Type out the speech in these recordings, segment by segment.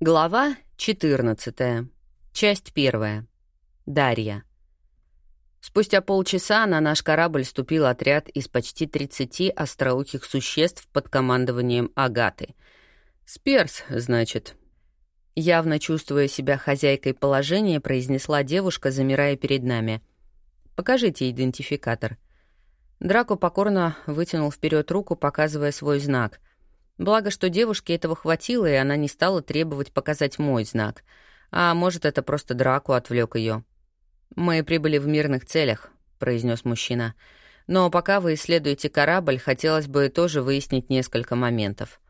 Глава 14. Часть 1. Дарья. Спустя полчаса на наш корабль ступил отряд из почти 30 остроухих существ под командованием Агаты. «Сперс, значит». Явно чувствуя себя хозяйкой положения, произнесла девушка, замирая перед нами. «Покажите идентификатор». Драко покорно вытянул вперед руку, показывая свой знак — Благо, что девушке этого хватило, и она не стала требовать показать мой знак. А может, это просто драку отвлек ее. «Мы прибыли в мирных целях», — произнес мужчина. «Но пока вы исследуете корабль, хотелось бы тоже выяснить несколько моментов».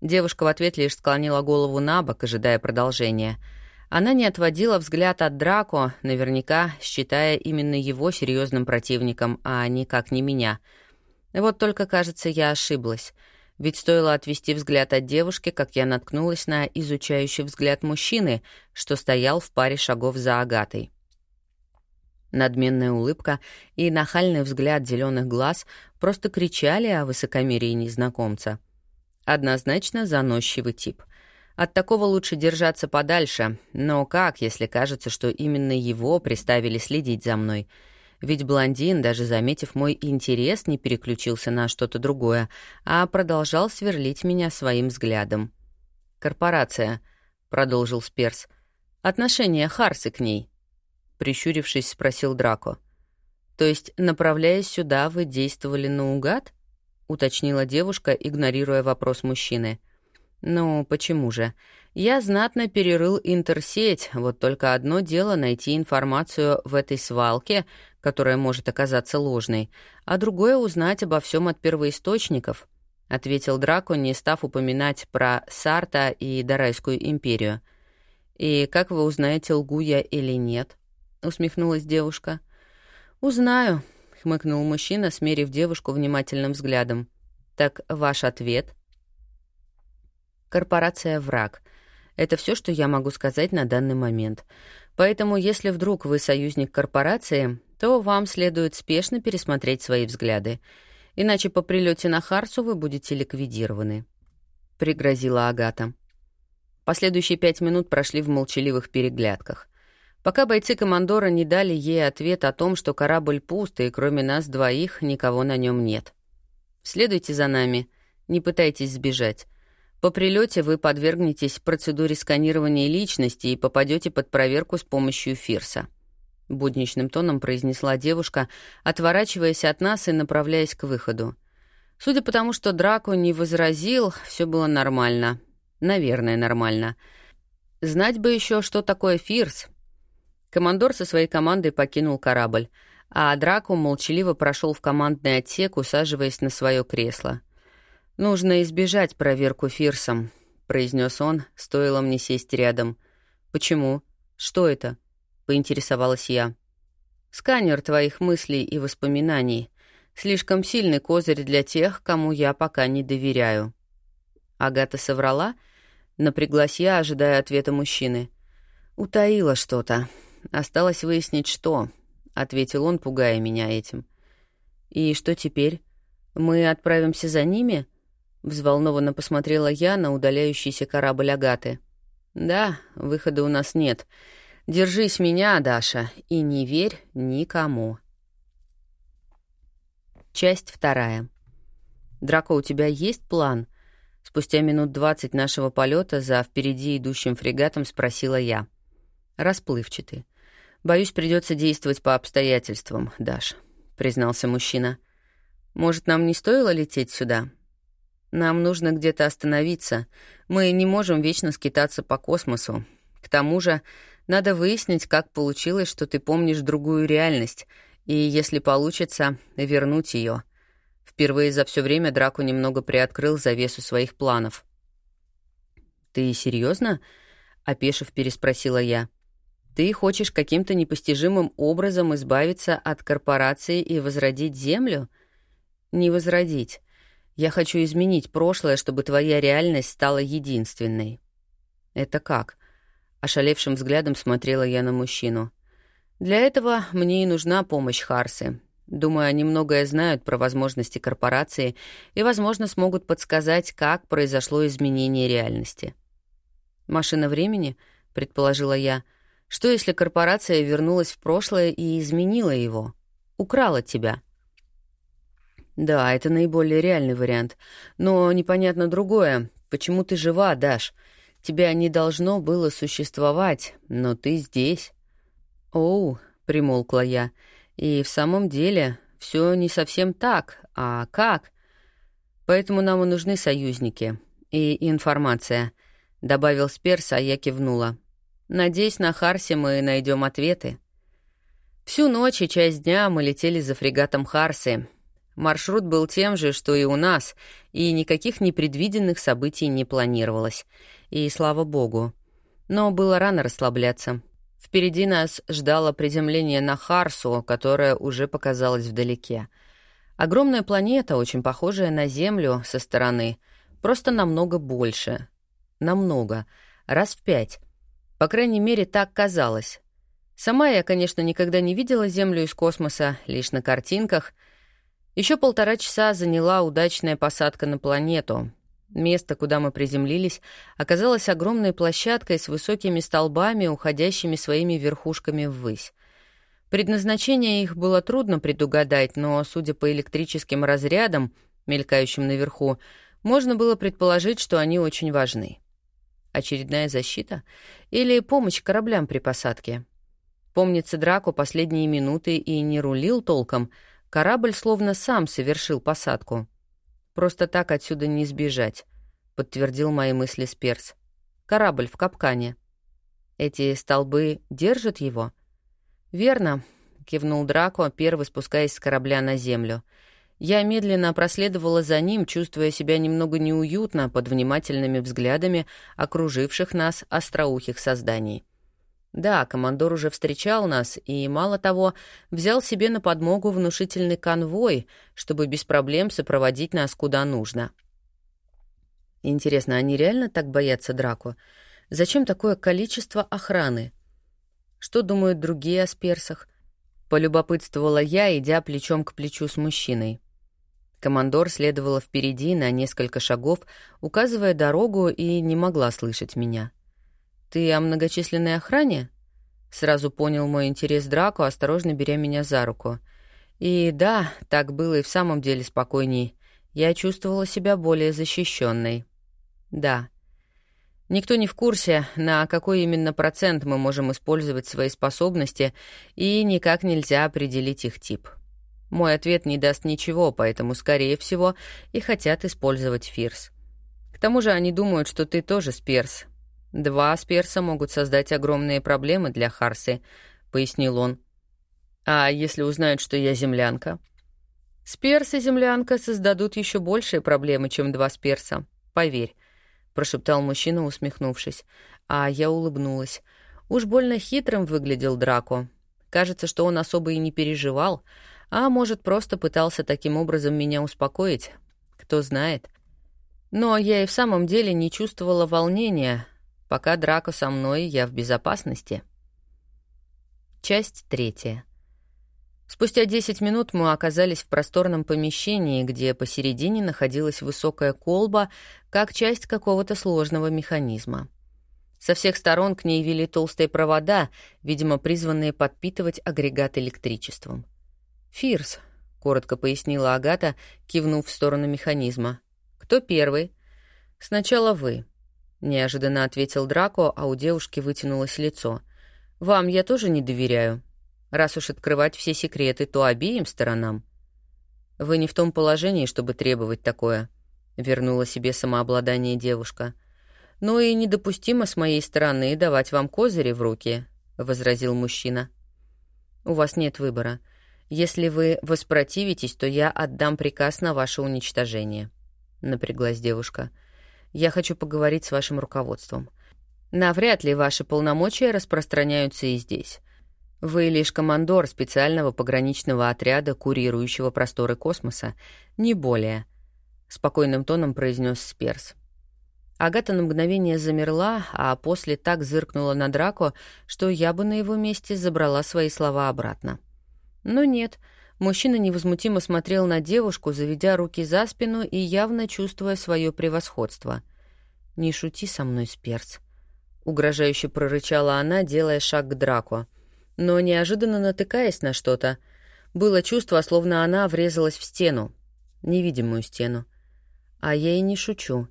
Девушка в ответ лишь склонила голову на бок, ожидая продолжения. Она не отводила взгляд от Драко, наверняка считая именно его серьезным противником, а никак не меня. Вот только, кажется, я ошиблась — ведь стоило отвести взгляд от девушки, как я наткнулась на изучающий взгляд мужчины, что стоял в паре шагов за Агатой. Надменная улыбка и нахальный взгляд зеленых глаз просто кричали о высокомерии незнакомца. Однозначно заносчивый тип. От такого лучше держаться подальше, но как, если кажется, что именно его приставили следить за мной — ведь блондин, даже заметив мой интерес, не переключился на что-то другое, а продолжал сверлить меня своим взглядом. «Корпорация», — продолжил Сперс. «Отношение Харсы к ней?» Прищурившись, спросил Драко. «То есть, направляясь сюда, вы действовали наугад?» — уточнила девушка, игнорируя вопрос мужчины. «Ну, почему же? Я знатно перерыл интерсеть, вот только одно дело найти информацию в этой свалке, которая может оказаться ложной, а другое — узнать обо всем от первоисточников», — ответил Драко, не став упоминать про Сарта и Дарайскую империю. «И как вы узнаете, лгу я или нет?» — усмехнулась девушка. «Узнаю», — хмыкнул мужчина, смерив девушку внимательным взглядом. «Так ваш ответ?» «Корпорация «Враг». Это все, что я могу сказать на данный момент. Поэтому, если вдруг вы союзник корпорации, то вам следует спешно пересмотреть свои взгляды. Иначе по прилете на Харсу вы будете ликвидированы», — пригрозила Агата. Последующие пять минут прошли в молчаливых переглядках. Пока бойцы командора не дали ей ответ о том, что корабль пуст, и кроме нас двоих никого на нем нет. «Следуйте за нами, не пытайтесь сбежать. По прилете вы подвергнетесь процедуре сканирования личности и попадете под проверку с помощью Фирса», — будничным тоном произнесла девушка, отворачиваясь от нас и направляясь к выходу. Судя по тому, что Драко не возразил, все было нормально. Наверное, нормально. Знать бы еще, что такое Фирс. Командор со своей командой покинул корабль, а Драко молчаливо прошел в командный отсек, усаживаясь на свое кресло. «Нужно избежать проверку Фирсом», — произнес он, стоило мне сесть рядом. «Почему? Что это?» — поинтересовалась я. «Сканер твоих мыслей и воспоминаний. Слишком сильный козырь для тех, кому я пока не доверяю». Агата соврала? Напряглась я, ожидая ответа мужчины. «Утаила что-то. Осталось выяснить, что», — ответил он, пугая меня этим. «И что теперь? Мы отправимся за ними?» Взволнованно посмотрела я на удаляющийся корабль Агаты. «Да, выхода у нас нет. Держись меня, Даша, и не верь никому». Часть вторая. «Драко, у тебя есть план?» Спустя минут двадцать нашего полета за впереди идущим фрегатом спросила я. Расплывчатый. «Боюсь, придется действовать по обстоятельствам, Даш», — признался мужчина. «Может, нам не стоило лететь сюда?» Нам нужно где-то остановиться. Мы не можем вечно скитаться по космосу. К тому же, надо выяснить, как получилось, что ты помнишь другую реальность, и, если получится, вернуть ее. Впервые за все время Драку немного приоткрыл завесу своих планов. «Ты серьезно? опешив, переспросила я. «Ты хочешь каким-то непостижимым образом избавиться от корпорации и возродить Землю?» «Не возродить. Я хочу изменить прошлое, чтобы твоя реальность стала единственной». «Это как?» Ошалевшим взглядом смотрела я на мужчину. «Для этого мне и нужна помощь Харсы. Думаю, они многое знают про возможности корпорации и, возможно, смогут подсказать, как произошло изменение реальности». «Машина времени?» — предположила я. «Что, если корпорация вернулась в прошлое и изменила его? Украла тебя?» «Да, это наиболее реальный вариант. Но непонятно другое. Почему ты жива, Даш? Тебя не должно было существовать, но ты здесь». «Оу», — примолкла я, — «и в самом деле все не совсем так. А как?» «Поэтому нам и нужны союзники. И информация», — добавил Сперс, а я кивнула. «Надеюсь, на Харсе мы найдем ответы». Всю ночь и часть дня мы летели за фрегатом Харсы. Маршрут был тем же, что и у нас, и никаких непредвиденных событий не планировалось. И слава богу. Но было рано расслабляться. Впереди нас ждало приземление на Харсу, которое уже показалось вдалеке. Огромная планета, очень похожая на Землю со стороны, просто намного больше. Намного. Раз в пять. По крайней мере, так казалось. Сама я, конечно, никогда не видела Землю из космоса, лишь на картинках. Еще полтора часа заняла удачная посадка на планету. Место, куда мы приземлились, оказалось огромной площадкой с высокими столбами, уходящими своими верхушками ввысь. Предназначение их было трудно предугадать, но, судя по электрическим разрядам, мелькающим наверху, можно было предположить, что они очень важны. Очередная защита или помощь кораблям при посадке. Помнится, Драко последние минуты и не рулил толком, корабль словно сам совершил посадку — Просто так отсюда не сбежать», — подтвердил мои мысли Сперс. «Корабль в капкане. Эти столбы держат его?» «Верно», — кивнул Драко, первый спускаясь с корабля на землю. Я медленно проследовала за ним, чувствуя себя немного неуютно под внимательными взглядами окруживших нас остроухих созданий. Да, командор уже встречал нас и, мало того, взял себе на подмогу внушительный конвой, чтобы без проблем сопроводить нас куда нужно. Интересно, они реально так боятся драку? Зачем такое количество охраны? Что думают другие о сперсах? Полюбопытствовала я, идя плечом к плечу с мужчиной. Командор следовала впереди на несколько шагов, указывая дорогу, и не могла слышать меня. — «Ты о многочисленной охране?» Сразу понял мой интерес Драко, осторожно беря меня за руку. И да, так было и в самом деле спокойней. Я чувствовала себя более защищенной. Да. Никто не в курсе, на какой именно процент мы можем использовать свои способности, и никак нельзя определить их тип. Мой ответ не даст ничего, поэтому, скорее всего, и хотят использовать Фирс. К тому же они думают, что ты тоже Сперс, «Два асперса могут создать огромные проблемы для Харсы», — пояснил он. «А если узнают, что я землянка?» «Сперс и землянка создадут еще большие проблемы, чем два сперса. Поверь», — прошептал мужчина, усмехнувшись. А я улыбнулась. Уж больно хитрым выглядел Драко. Кажется, что он особо и не переживал, а может, просто пытался таким образом меня успокоить. Кто знает. Но я и в самом деле не чувствовала волнения, Пока драка со мной, я в безопасности. Часть третья. Спустя 10 минут мы оказались в просторном помещении, где посередине находилась высокая колба, как часть какого-то сложного механизма. Со всех сторон к ней вели толстые провода, видимо, призванные подпитывать агрегат электричеством. «Фирс», — коротко пояснила Агата, кивнув в сторону механизма. «Кто первый?» «Сначала вы», — неожиданно ответил Драко, а у девушки вытянулось лицо. «Вам я тоже не доверяю. Раз уж открывать все секреты, то обеим сторонам». «Вы не в том положении, чтобы требовать такое», — вернула себе самообладание девушка. «Ну и недопустимо с моей стороны давать вам козыри в руки», — возразил мужчина. «У вас нет выбора. Если вы воспротивитесь, то я отдам приказ на ваше уничтожение», — напряглась девушка. «Я хочу поговорить с вашим руководством. Навряд ли ваши полномочия распространяются и здесь. Вы лишь командор специального пограничного отряда, курирующего просторы космоса, не более», — спокойным тоном произнес Сперс. Агата на мгновение замерла, а после так зыркнула на Драко, что я бы на его месте забрала свои слова обратно. Но нет — Мужчина невозмутимо смотрел на девушку, заведя руки за спину и явно чувствуя свое превосходство. «Не шути со мной, Сперц», угрожающе прорычала она, делая шаг к Драко. Но неожиданно натыкаясь на что-то, было чувство, словно она врезалась в стену, невидимую стену. А я и не шучу.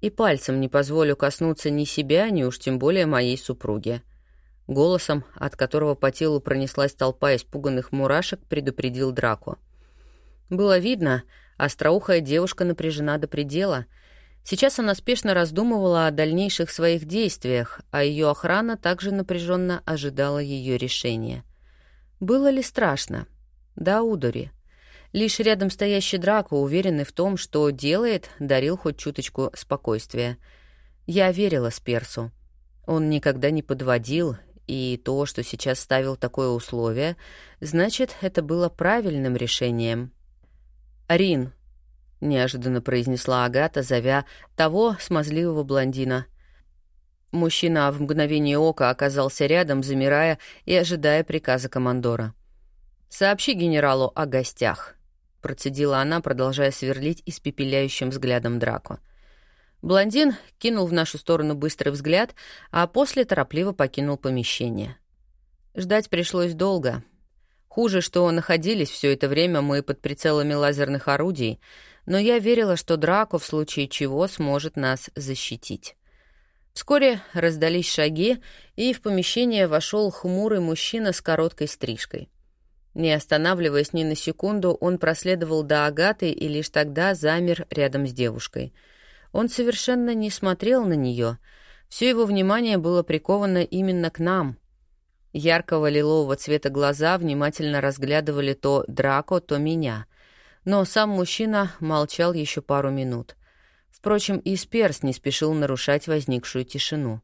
И пальцем не позволю коснуться ни себя, ни уж тем более моей супруги. Голосом, от которого по телу пронеслась толпа испуганных мурашек, предупредил Драко. Было видно, остроухая девушка напряжена до предела. Сейчас она спешно раздумывала о дальнейших своих действиях, а ее охрана также напряженно ожидала ее решения. Было ли страшно? Да, удори. Лишь рядом стоящий Драко, уверенный в том, что делает, дарил хоть чуточку спокойствия. Я верила Сперсу. Он никогда не подводил, и то, что сейчас ставил такое условие, значит, это было правильным решением. «Рин», — неожиданно произнесла Агата, зовя того смазливого блондина. Мужчина в мгновение ока оказался рядом, замирая и ожидая приказа командора. «Сообщи генералу о гостях», — процедила она, продолжая сверлить испепеляющим взглядом Драко. Блондин кинул в нашу сторону быстрый взгляд, а после торопливо покинул помещение. Ждать пришлось долго. Хуже, что находились все это время мы под прицелами лазерных орудий, но я верила, что Драко в случае чего сможет нас защитить. Вскоре раздались шаги, и в помещение вошел хмурый мужчина с короткой стрижкой — не останавливаясь ни на секунду, он проследовал до Агаты и лишь тогда замер рядом с девушкой. Он совершенно не смотрел на нее. Все его внимание было приковано именно к нам. Яркого лилового цвета глаза внимательно разглядывали то Драко, то меня. Но сам мужчина молчал еще пару минут. Впрочем, и Сперс не спешил нарушать возникшую тишину.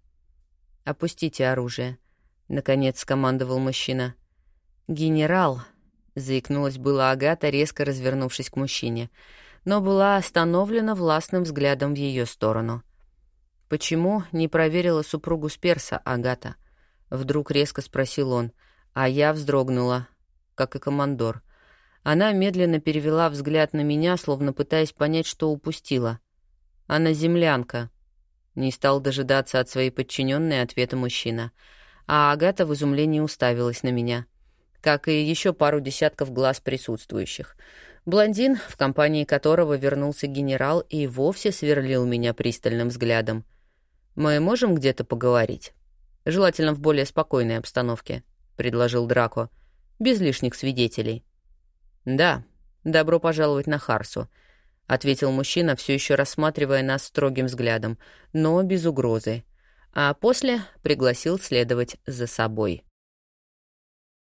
«Опустите оружие», — наконец скомандовал мужчина. — «Генерал», — заикнулась была Агата, резко развернувшись к мужчине, но была остановлена властным взглядом в ее сторону. «Почему не проверила супругу Сперса, Агата?» — вдруг резко спросил он, а я вздрогнула, как и командор. Она медленно перевела взгляд на меня, словно пытаясь понять, что упустила. «Она землянка», — не стал дожидаться от своей подчиненной ответа мужчина, а Агата в изумлении уставилась на меня — как и еще пару десятков глаз присутствующих. Блондин, в компании которого вернулся генерал, и вовсе сверлил меня пристальным взглядом. «Мы можем где-то поговорить? Желательно в более спокойной обстановке», — предложил Драко, — «без лишних свидетелей». «Да, добро пожаловать на Харсу», — ответил мужчина, все еще рассматривая нас строгим взглядом, но без угрозы, а после пригласил следовать за собой.